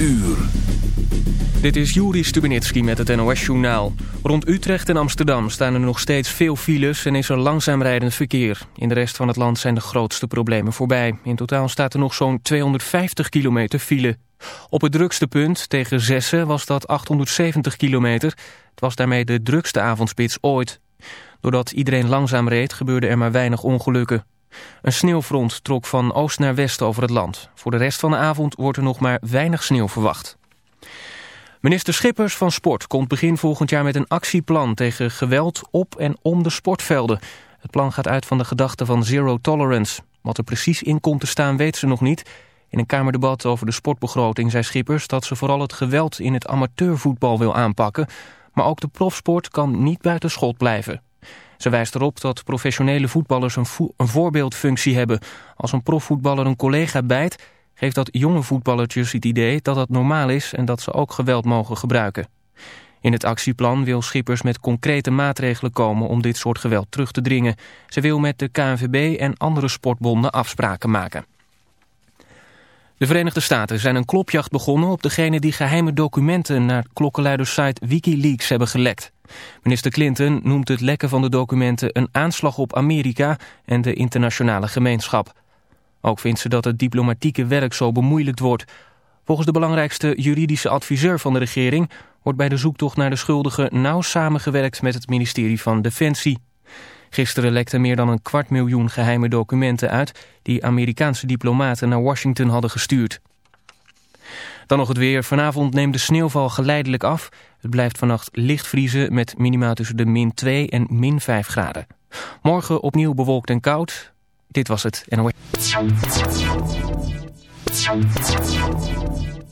uur. Dit is Juri Stubenitski met het NOS-journaal. Rond Utrecht en Amsterdam staan er nog steeds veel files en is er langzaam rijdend verkeer. In de rest van het land zijn de grootste problemen voorbij. In totaal staat er nog zo'n 250 kilometer file. Op het drukste punt, tegen Zessen, was dat 870 kilometer. Het was daarmee de drukste avondspits ooit. Doordat iedereen langzaam reed, gebeurde er maar weinig ongelukken. Een sneeuwfront trok van oost naar west over het land. Voor de rest van de avond wordt er nog maar weinig sneeuw verwacht. Minister Schippers van Sport komt begin volgend jaar met een actieplan tegen geweld op en om de sportvelden. Het plan gaat uit van de gedachte van zero tolerance. Wat er precies in komt te staan weet ze nog niet. In een kamerdebat over de sportbegroting zei Schippers dat ze vooral het geweld in het amateurvoetbal wil aanpakken. Maar ook de profsport kan niet buiten schot blijven. Ze wijst erop dat professionele voetballers een, een voorbeeldfunctie hebben. Als een profvoetballer een collega bijt, geeft dat jonge voetballertjes het idee dat dat normaal is en dat ze ook geweld mogen gebruiken. In het actieplan wil Schippers met concrete maatregelen komen om dit soort geweld terug te dringen. Ze wil met de KNVB en andere sportbonden afspraken maken. De Verenigde Staten zijn een klopjacht begonnen op degene die geheime documenten naar klokkenluidersite Wikileaks hebben gelekt. Minister Clinton noemt het lekken van de documenten een aanslag op Amerika en de internationale gemeenschap. Ook vindt ze dat het diplomatieke werk zo bemoeilijkt wordt. Volgens de belangrijkste juridische adviseur van de regering wordt bij de zoektocht naar de schuldigen nauw samengewerkt met het ministerie van Defensie. Gisteren lekten meer dan een kwart miljoen geheime documenten uit die Amerikaanse diplomaten naar Washington hadden gestuurd. Dan nog het weer. Vanavond neemt de sneeuwval geleidelijk af. Het blijft vannacht licht vriezen met minima tussen de min 2 en min 5 graden. Morgen opnieuw bewolkt en koud. Dit was het NOS.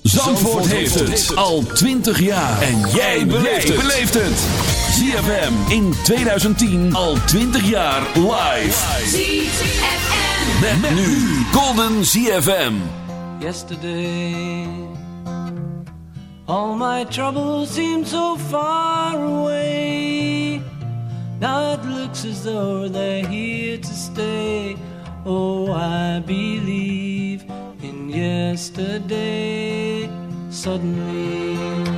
Zandvoort heeft het al 20 jaar. En jij beleeft het. ZFM in 2010 al 20 jaar live. ZFM. Met, nu Golden ZFM. Yesterday All my troubles seem so far away Now it looks as though they're here to stay Oh, I believe in yesterday Suddenly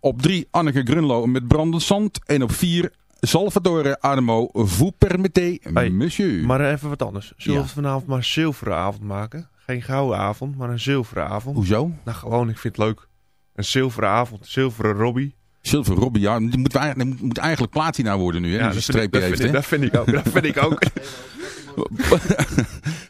Op 3 Anneke Grunlo met Brandend Zand. En op 4 Salvatore Adamo Vous permettez, Hey, monsieur. Maar even wat anders. Zullen Ja. we het vanavond maar een zilveren avond maken? Geen gouden avond, maar een zilveren avond. Hoezo? Nou, gewoon, ik vind het leuk. Een zilveren avond, zilveren Robbie. Silver Robbie, ja, die moet, die moet eigenlijk platina worden nu. Hè, je een dat vind, ik, streepje dat, heeft. vind hè. ik, dat vind ik ook. Dat vind ik ook.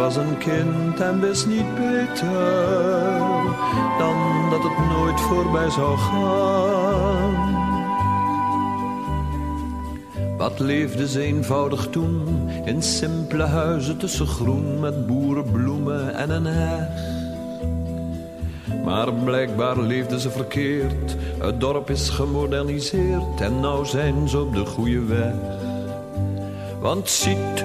Was een kind en wist niet beter dan dat het nooit voorbij zou gaan. Wat leefde ze eenvoudig toen in simpele huizen tussen groen met boerenbloemen en een heg. Maar blijkbaar leefden ze verkeerd. Het dorp is gemoderniseerd en nou zijn ze op de goede weg. Want ziet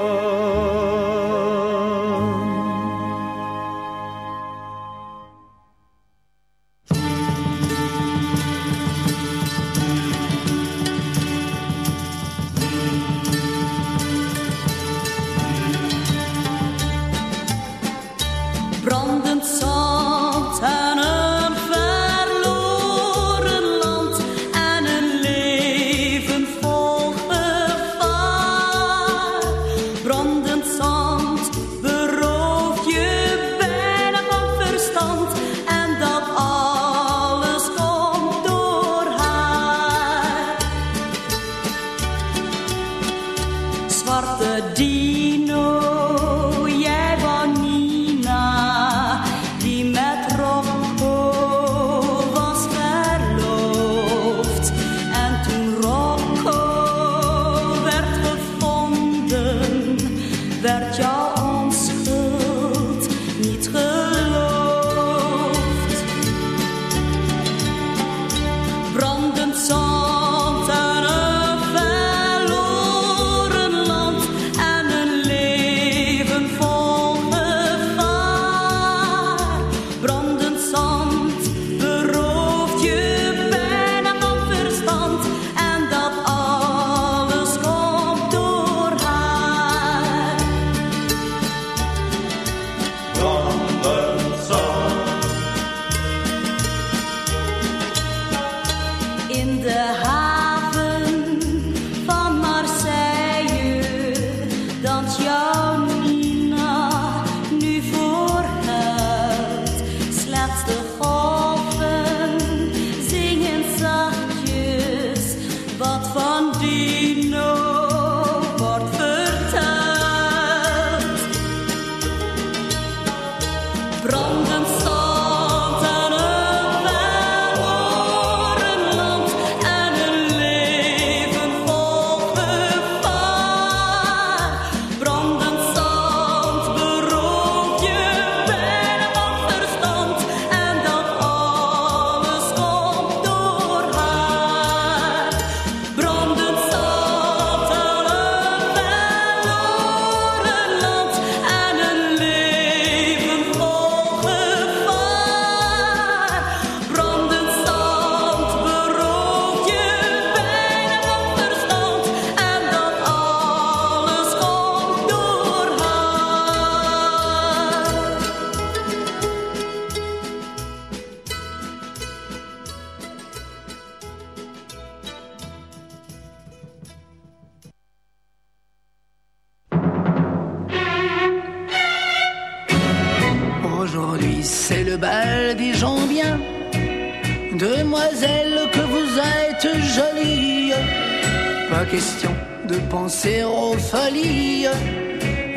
Question de penser aux folies.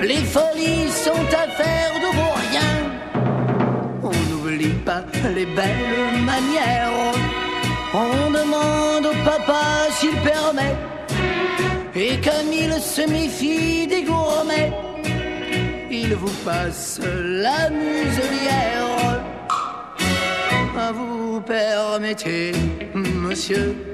Les folies sont affaires de vos rien. On n'oublie pas les belles manières. On demande au papa s'il permet. Et comme il se méfie des gourmets, il vous passe la muselière. Vous permettez, monsieur,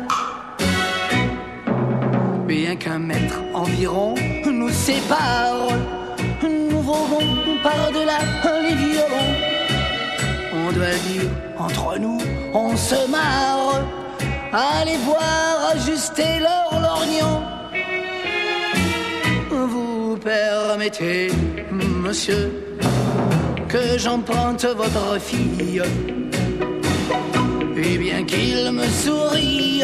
Bien qu'un mètre environ nous sépare, nous volons par-delà les violons. On doit dire, entre nous, on se marre. Allez voir ajuster leur lorgnon. Vous permettez, monsieur, que j'emprunte votre fille. Et bien qu'il me sourie,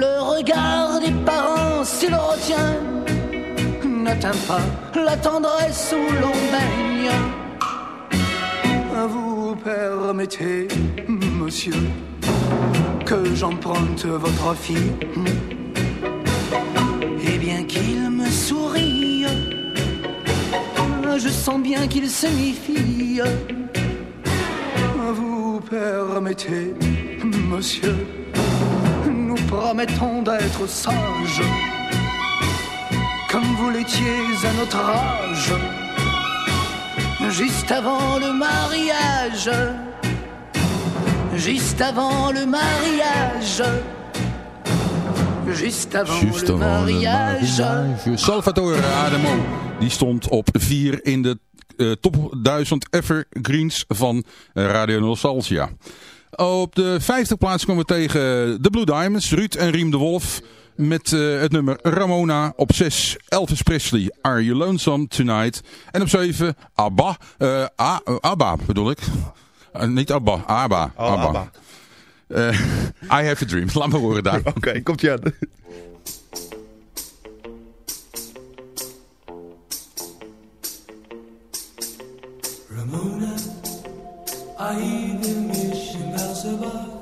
Le regard des parents, s'il retient, n'atteint pas la tendresse où l'on baigne. Vous permettez, monsieur, que j'emprunte votre fille? Et bien qu'il me sourie, je sens bien qu'il se méfie. Vous permettez, monsieur, nous promettons d'être sages, comme vous l'étiez à notre âge, juste avant le mariage, juste avant le mariage. Juste avant Just le mariage. mariage. Salvatore Adamo, die stond op 4 in de eh, top 1000 evergreens van Radio Nostalgia. Op de 50 plaats komen we tegen de Blue Diamonds, Ruud en Riem de Wolf. Met eh, het nummer Ramona. Op 6 Elvis Presley, Are You Lonesome Tonight. En op 7 ABBA. eh, A- eh, ABBA bedoel ik. Niet ABBA, ABBA. Oh, ABBA. Eh, I Have a Dream. Laat me horen daar. Oké, komt je aan. Ramona, I pasaba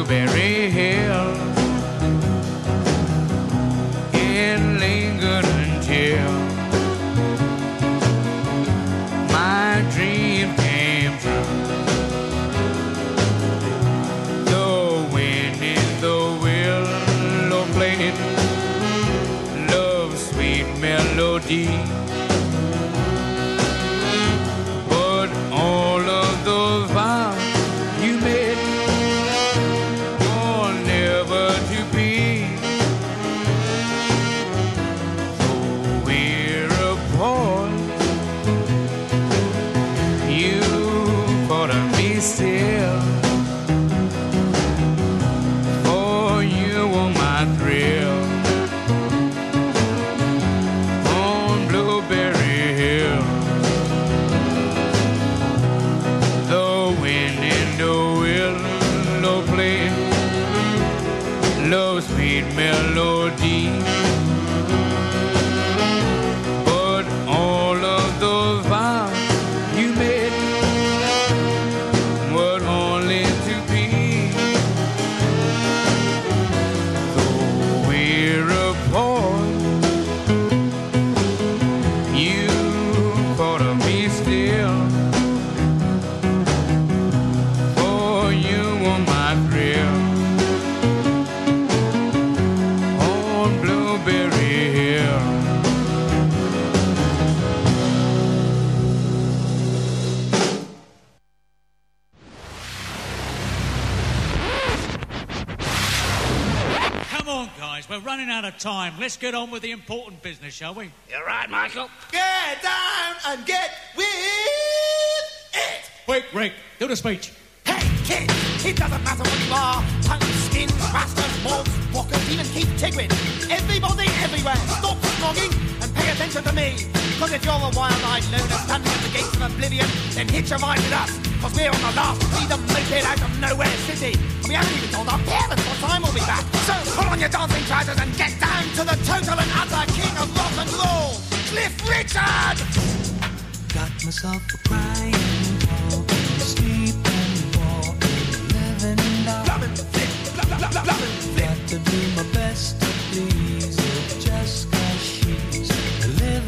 blueberry. Get on with the important business, shall we? You're right, Michael. Get down and get with it. Quick, Rick, do the speech. Hey, kid, it doesn't matter what you are. Tongue, skin, rastas, moths, walkers, even Keith Tigrin. Everybody, everywhere, stop snogging and attention to me. Cause if you're a wild-eyed loner standing at the gates of oblivion, then hitch a ride with us. Cause we're on the last freedom moped out of nowhere city. And we haven't even told our parents what time we'll be back. So pull on your dancing trousers and get down to the total and utter king of rock and roll, Cliff Richard! Got myself a crying, sleeping, Got to do my best to please you, just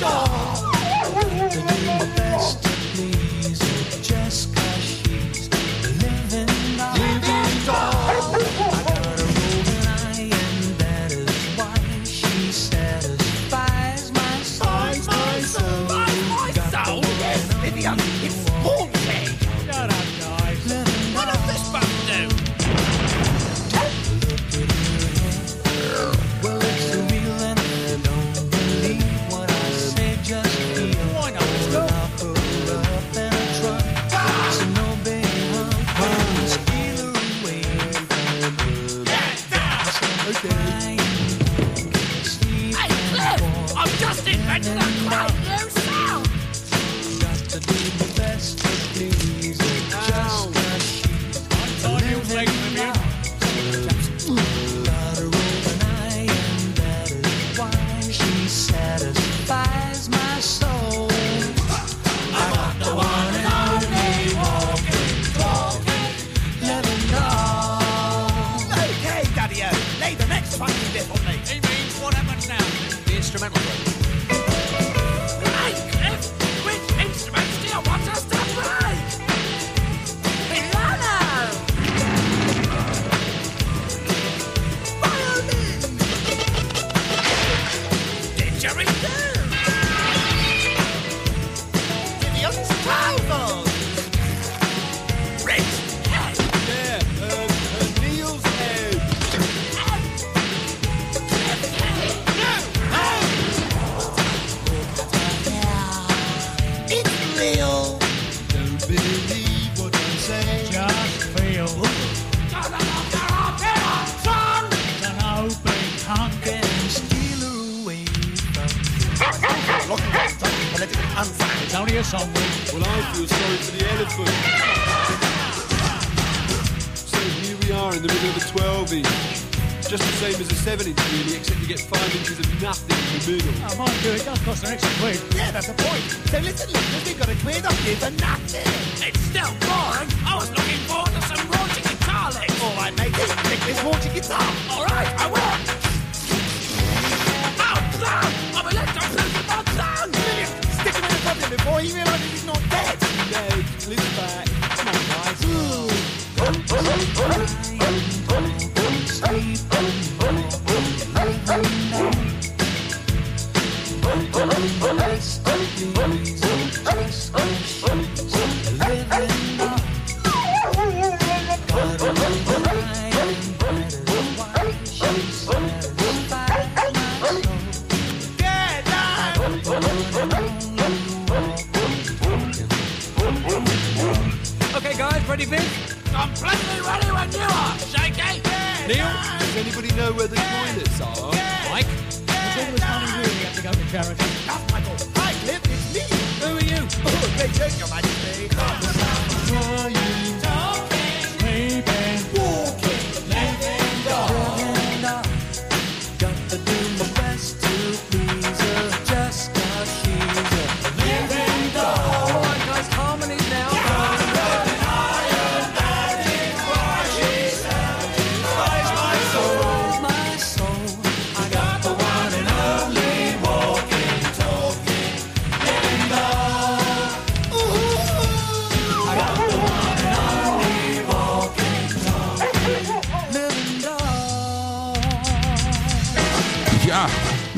door.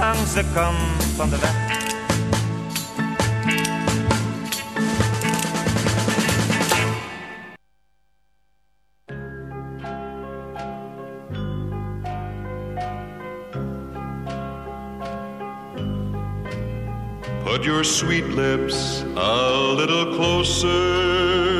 langs de kant van de weg. Put your sweet lips a little closer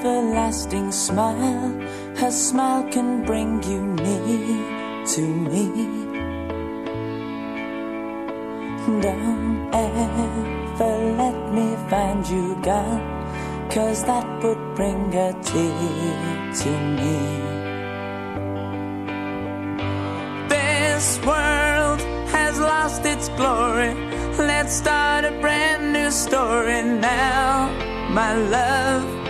everlasting smile. Her smile can bring you near to me. Don't ever let me find you gone, cause that would bring a tear to me. This world has lost its glory. Let's start a brand new story now, my love.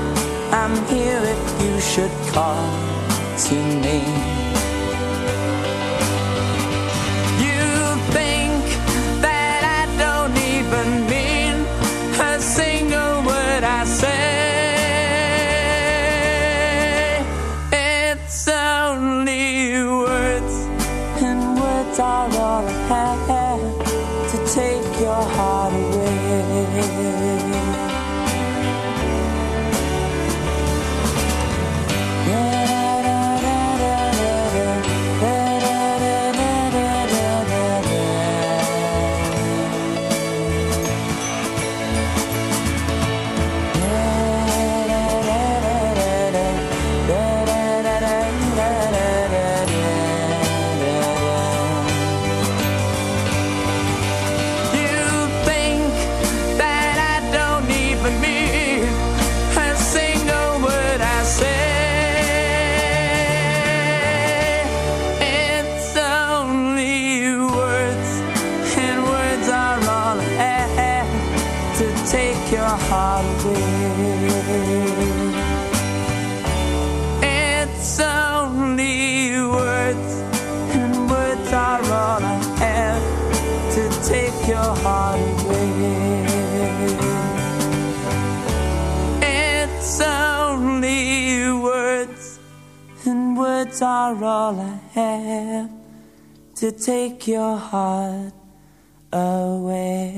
I'm here if you should call to me. Take your heart away.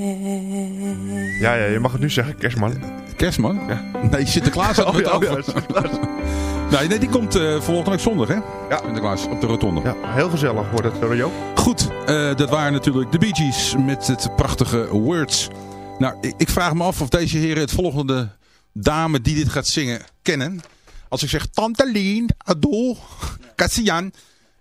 Ja, ja, je mag het nu zeggen, kerstman. Kerstman? Ja. Nee, Sinterklaas had Oh, het ja, over. ja, Sinterklaas. nee, nee, die komt eh volgende week zondag, hè? Ja. Sinterklaas, op de rotonde. Ja, heel gezellig wordt het, uh, Joop. Goed, eh, dat waren natuurlijk de Bee Gees met het prachtige Words. Nou, ik, ik vraag me af of deze heren het volgende dame die dit gaat zingen kennen. Als ik zeg Tante Lien, Adol, Cassian,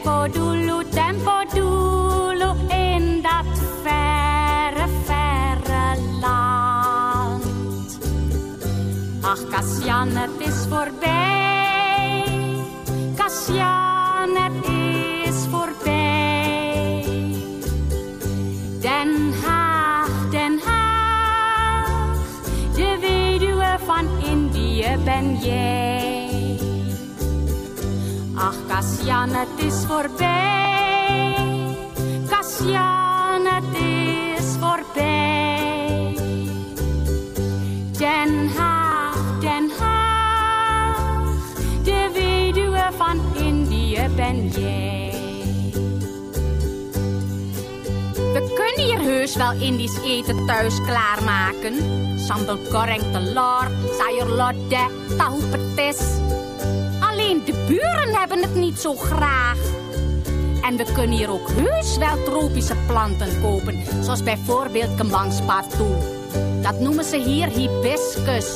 tempo dulu, tempo dulu in dat verre, verre land. Ach, Kasjan, het is voorbij. Kasjan, het is voorbij. Den Haag, Den Haag, de weduwe van Indië ben jij. Ach, Kasjan, het is voorbij. Kassian, het is voorbij. Den Haag, Den Haag, de weduwe van Indië ben jij. We kunnen hier heus wel Indisch eten thuis klaarmaken. Sambal goreng telur, sayur lodeh, tahu petis. De buren hebben het niet zo graag. En we kunnen hier ook heus wel tropische planten kopen. Zoals bijvoorbeeld kembang spatu. Dat noemen ze hier hibiscus.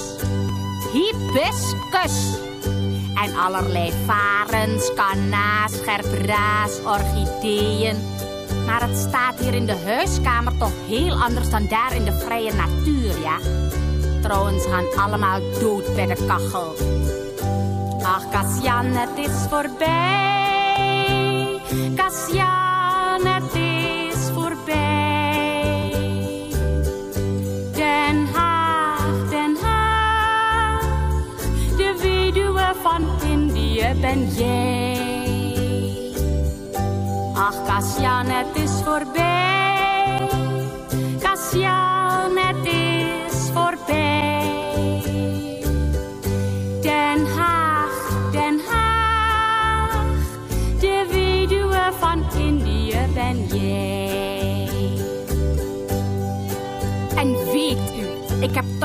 Hibiscus. En allerlei varens, kanna's, gerbraas, orchideeën. Maar het staat hier in de huiskamer toch heel anders dan daar in de vrije natuur, ja? Trouwens gaan allemaal dood bij de kachel. Ach, Kassian, het is voorbij.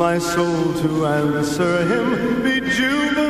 My soul, to answer him. Be jubilant,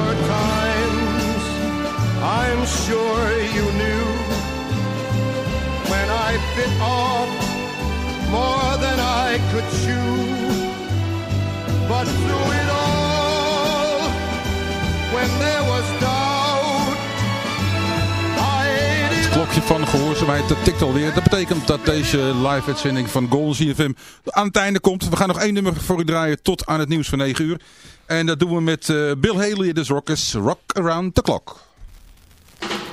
I'm sure you knew when I bit off more than I could chew. But through it all, when there was doubt, Het klokje van gehoorzaamheid, dat tikt alweer. Dat betekent dat deze live-uitzending van Golden CFM aan het einde komt. We gaan nog één nummer voor u draaien tot aan het nieuws van 9 uur. En dat doen we met eh, Bill Haley de Rockers, Rock Around the Clock.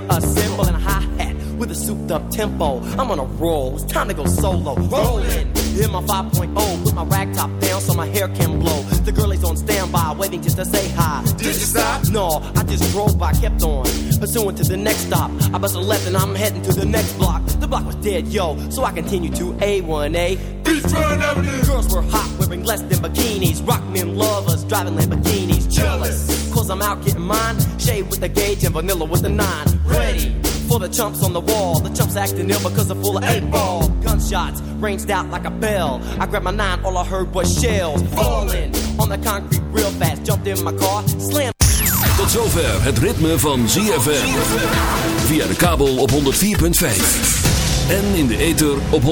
hear a cymbal and a hi hat with a souped up tempo. I'm on a roll, it's time to go solo. Rolling, in my 5.0, put my rag top down so my hair can blow. The girl is on standby, waiting just to say hi. Did you stop? No, I just drove by, kept on. Pursuing to the next stop. I bust a left and I'm heading to the next block. The block was dead, yo, so I continue to A1A. Beachfront Avenue. Girls were hot, wearing less than bikinis. Rock men lovers, driving Lamborghinis. Jealous, cause I'm out getting mine. Shade with the gauge and vanilla with the nine. Ready for the chumps on the wall. The chumps acting ill because they're full of eight ball. Gunshots ranged out like a bell. I grabbed my nine, all I heard was shells falling on the concrete real fast. Jumped in my car, slammed. Tot zover het ritme van ZFM. Via de kabel op 104.5. En in de ether op 106.9.